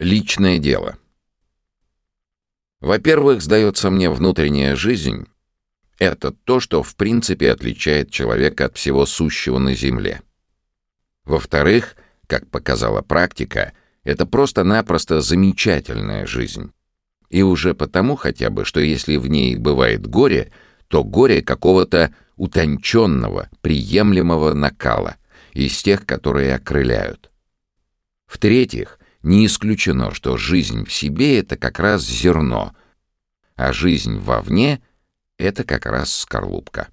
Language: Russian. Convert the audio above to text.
Личное дело. Во-первых, сдается мне внутренняя жизнь — это то, что в принципе отличает человека от всего сущего на Земле. Во-вторых, как показала практика, это просто-напросто замечательная жизнь. И уже потому хотя бы, что если в ней бывает горе, то горе какого-то утонченного, приемлемого накала, из тех, которые окрыляют. В-третьих, не исключено, что жизнь в себе — это как раз зерно, а жизнь вовне — это как раз скорлупка.